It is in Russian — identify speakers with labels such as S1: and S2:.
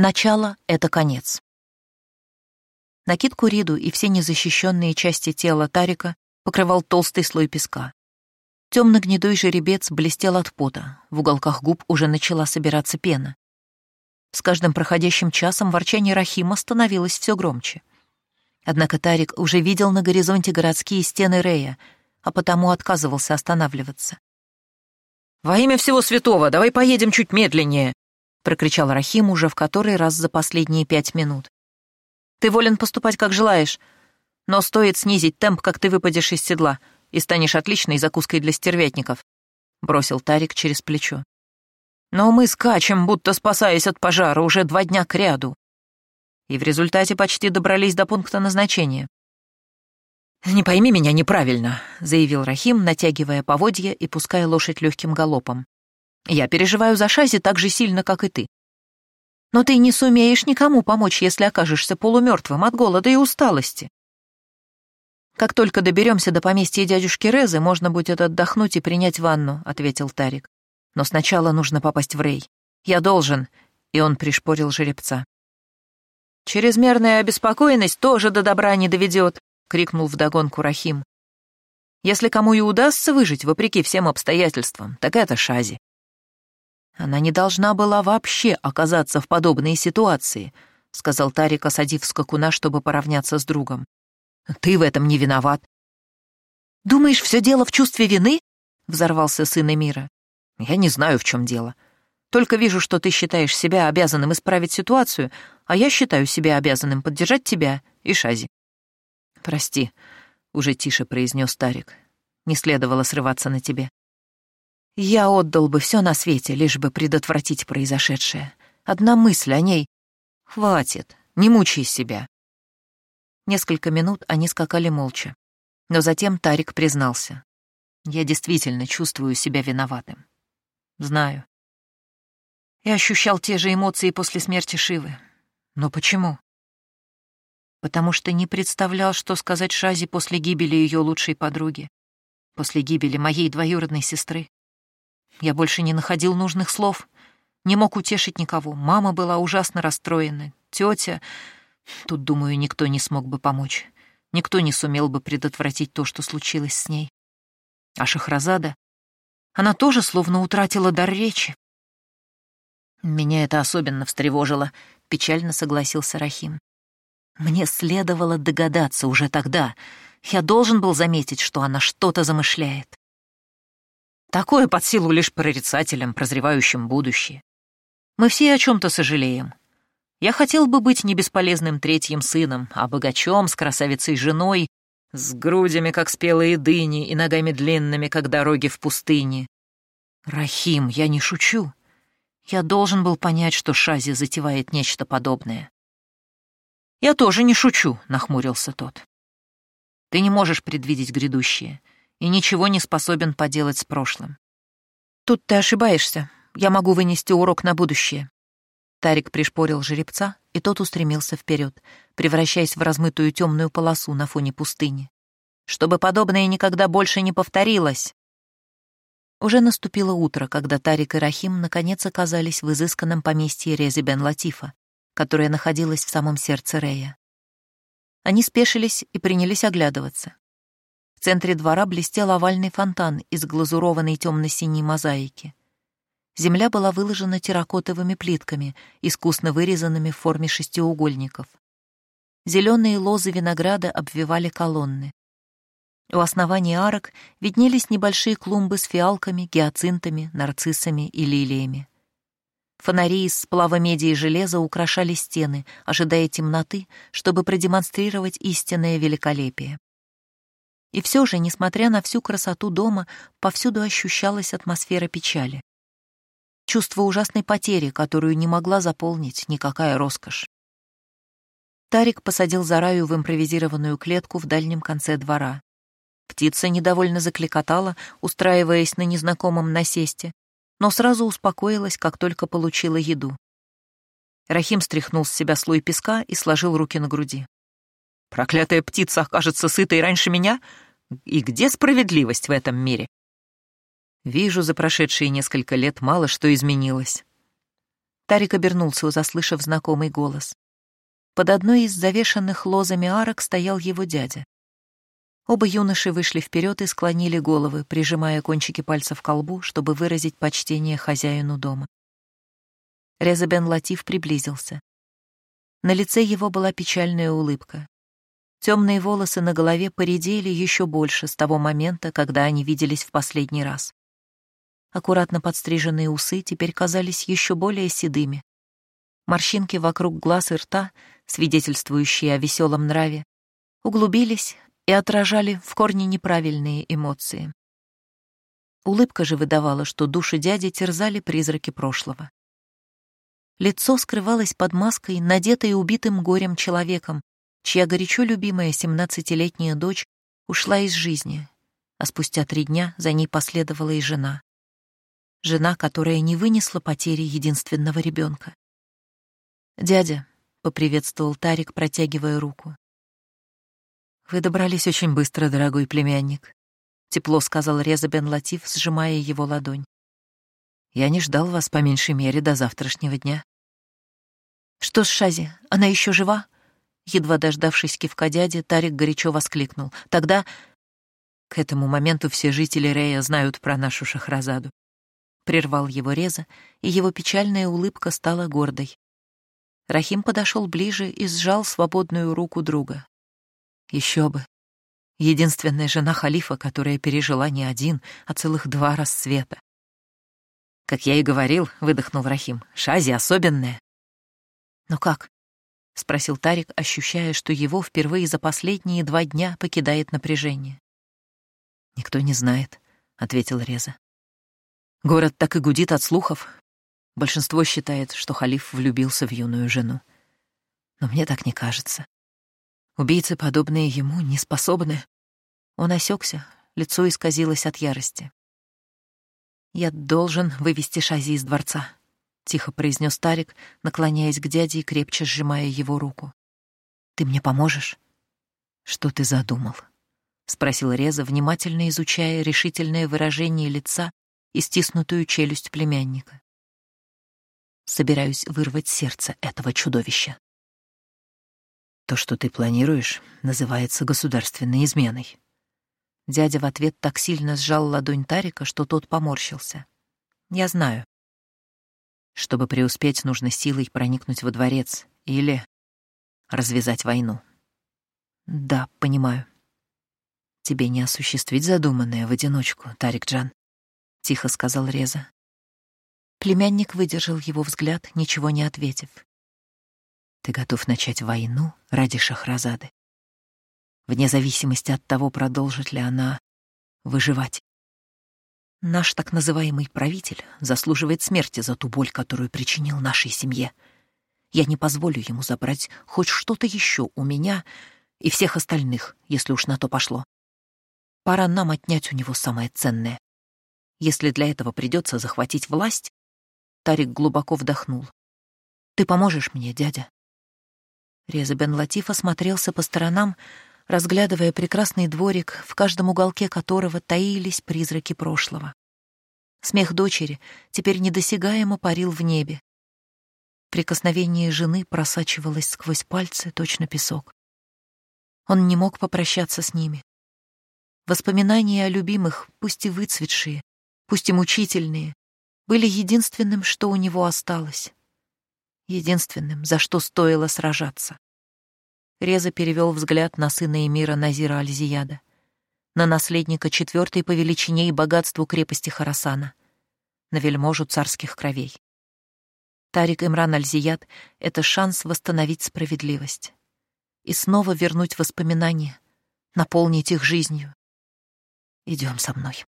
S1: Начало — это конец. Накидку Риду и все незащищенные части тела Тарика покрывал толстый слой песка. Темно-гнедой жеребец блестел от пота, в уголках губ уже начала собираться пена. С каждым проходящим часом ворчание Рахима становилось все громче. Однако Тарик уже видел на горизонте городские стены Рея, а потому отказывался останавливаться.
S2: «Во имя всего святого, давай поедем чуть медленнее!» — прокричал Рахим уже в который раз за последние пять минут. «Ты волен поступать, как желаешь, но стоит снизить темп, как ты выпадешь из седла, и станешь отличной закуской для стервятников», — бросил Тарик через плечо. «Но мы скачем, будто спасаясь от пожара, уже два дня кряду и в результате почти добрались до пункта назначения. «Не пойми меня неправильно», — заявил Рахим, натягивая поводья и пуская лошадь легким галопом. «Я переживаю за Шази так же сильно, как и ты. Но ты не сумеешь никому помочь, если окажешься полумертвым от голода и усталости. Как только доберемся до поместья дядюшки Резы, можно будет отдохнуть и принять ванну», — ответил Тарик. «Но сначала нужно попасть в Рей. Я должен», — и он пришпорил жеребца. «Чрезмерная обеспокоенность тоже до добра не доведет», — крикнул вдогонку Рахим. «Если кому и удастся выжить, вопреки всем обстоятельствам, так это Шази». «Она не должна была вообще оказаться в подобной ситуации», — сказал Тарик, осадив скакуна, чтобы поравняться с другом. «Ты в этом не виноват». «Думаешь, все дело в чувстве вины?» — взорвался сын Эмира. «Я не знаю, в чем дело. Только вижу, что ты считаешь себя обязанным исправить ситуацию, а я считаю себя обязанным поддержать тебя и Шази». «Прости», — уже тише произнес Тарик. «Не следовало срываться на тебе». «Я отдал бы все на свете, лишь бы предотвратить произошедшее. Одна мысль о ней. Хватит, не мучай себя». Несколько минут они скакали молча. Но затем Тарик признался. «Я действительно чувствую себя виноватым. Знаю, и ощущал те же эмоции после смерти Шивы. Но почему? Потому что не представлял, что сказать Шази после гибели ее лучшей подруги, после гибели моей двоюродной сестры. Я больше не находил нужных слов, не мог утешить никого. Мама была ужасно расстроена, тетя... Тут, думаю, никто не смог бы помочь. Никто не сумел бы предотвратить то, что случилось с ней. А Шахразада, она тоже словно утратила дар речи, меня это особенно встревожило, печально согласился Рахим. Мне следовало догадаться уже тогда. Я должен был заметить, что она что-то замышляет. Такое под силу лишь прорицателям, прозревающим будущее. Мы все о чем-то сожалеем. Я хотел бы быть не бесполезным третьим сыном, а богачом с красавицей женой, с грудями, как спелые дыни, и ногами длинными, как дороги в пустыне. Рахим, я не шучу. Я должен был понять, что Шази затевает нечто подобное. «Я тоже не шучу», — нахмурился тот. «Ты не можешь предвидеть грядущее и ничего не способен поделать с прошлым. Тут ты ошибаешься. Я могу вынести урок на будущее». Тарик пришпорил жеребца, и тот устремился вперед, превращаясь в размытую темную полосу на фоне пустыни. «Чтобы подобное никогда больше не повторилось!» Уже наступило утро, когда Тарик и Рахим наконец оказались в изысканном поместье Рези бен Латифа, которое находилось в самом сердце Рея. Они спешились и принялись оглядываться. В центре двора блестел овальный фонтан из глазурованной темно-синей мозаики. Земля была выложена терракотовыми плитками, искусно вырезанными в форме шестиугольников. Зеленые лозы винограда обвивали колонны. У основания арок виднелись небольшие клумбы с фиалками, гиацинтами, нарциссами и лилиями. Фонари из сплава меди и железа украшали стены, ожидая темноты, чтобы продемонстрировать истинное великолепие. И все же, несмотря на всю красоту дома, повсюду ощущалась атмосфера печали. Чувство ужасной потери, которую не могла заполнить никакая роскошь. Тарик посадил Зараю в импровизированную клетку в дальнем конце двора. Птица недовольно закликотала, устраиваясь на незнакомом насесте, но сразу успокоилась, как только получила еду. Рахим стряхнул с себя слой песка и сложил руки на груди. «Проклятая птица окажется сытой раньше меня? И где справедливость в этом мире?» Вижу, за прошедшие несколько лет мало что изменилось.
S1: Тарик обернулся, заслышав знакомый голос. Под одной из завешенных лозами арок стоял его дядя. Оба юноши вышли вперед и склонили головы, прижимая кончики пальцев к колбу, чтобы выразить почтение хозяину дома. Реза бен Латиф приблизился. На лице его была печальная улыбка. Темные волосы на голове поредели еще больше с того момента, когда они виделись в последний раз. Аккуратно подстриженные усы теперь казались еще более седыми. Морщинки вокруг глаз и рта, свидетельствующие о веселом нраве, углубились и отражали в корне неправильные эмоции. Улыбка же выдавала, что души дяди терзали призраки прошлого. Лицо скрывалось под маской, надетой убитым горем человеком, чья горячо любимая семнадцатилетняя дочь ушла из жизни, а спустя три дня за ней последовала и жена. Жена, которая не вынесла потери единственного ребенка. «Дядя», — поприветствовал Тарик, протягивая руку. «Вы добрались очень быстро, дорогой племянник», — тепло сказал Реза бен Латиф, сжимая его ладонь. «Я не ждал вас по меньшей мере до завтрашнего дня». «Что с Шази? Она еще жива?» Едва дождавшись кивка дяди, Тарик горячо воскликнул. «Тогда...» «К этому моменту все жители Рея знают про нашу Шахразаду». Прервал его Реза, и его печальная улыбка стала гордой. Рахим подошел ближе и сжал свободную руку друга. Еще бы. Единственная жена халифа, которая пережила не один, а целых два рассвета. «Как я и говорил», — выдохнул Рахим, — «Шази особенная». «Но как? — спросил Тарик, ощущая, что его впервые за последние два дня покидает напряжение. «Никто не знает», — ответил Реза. «Город так и гудит от слухов. Большинство считает, что халиф влюбился в юную жену. Но мне так не кажется. Убийцы, подобные ему, не способны». Он осекся, лицо исказилось от ярости. «Я должен вывести Шази из дворца», тихо произнес Тарик, наклоняясь к дяде и крепче сжимая его руку. Ты мне поможешь? Что ты задумал? спросил Реза, внимательно изучая решительное выражение лица и стиснутую челюсть племянника. Собираюсь вырвать сердце этого чудовища. То, что ты планируешь, называется государственной изменой. Дядя в ответ так сильно сжал ладонь Тарика, что тот поморщился. Я знаю. Чтобы преуспеть, нужно силой проникнуть во дворец или развязать войну. Да, понимаю. Тебе не осуществить задуманное в одиночку, Тарик Джан, тихо сказал Реза. Племянник выдержал его взгляд, ничего не ответив. Ты готов начать войну ради Шахразады? Вне зависимости от того, продолжит ли она выживать. Наш так называемый правитель заслуживает смерти за ту боль, которую причинил нашей семье. Я не позволю ему забрать хоть что-то еще у меня и всех остальных, если уж на то пошло. Пора нам отнять у него самое ценное. Если для этого придется захватить власть, Тарик глубоко вдохнул. Ты поможешь мне, дядя? Реза бен Латиф осмотрелся по сторонам, разглядывая прекрасный дворик, в каждом уголке которого таились призраки прошлого. Смех дочери теперь недосягаемо парил в небе. Прикосновение жены просачивалось сквозь пальцы, точно песок. Он не мог попрощаться с ними. Воспоминания о любимых, пусть и выцветшие, пусть и мучительные, были единственным, что у него осталось. Единственным, за что стоило сражаться. Реза перевел взгляд на сына Эмира Назира Альзияда, на наследника четвертой по величине и богатству крепости Харасана, на вельможу царских кровей. Тарик Имран Альзияд — это шанс восстановить справедливость и снова вернуть воспоминания, наполнить их жизнью. Идем со мной.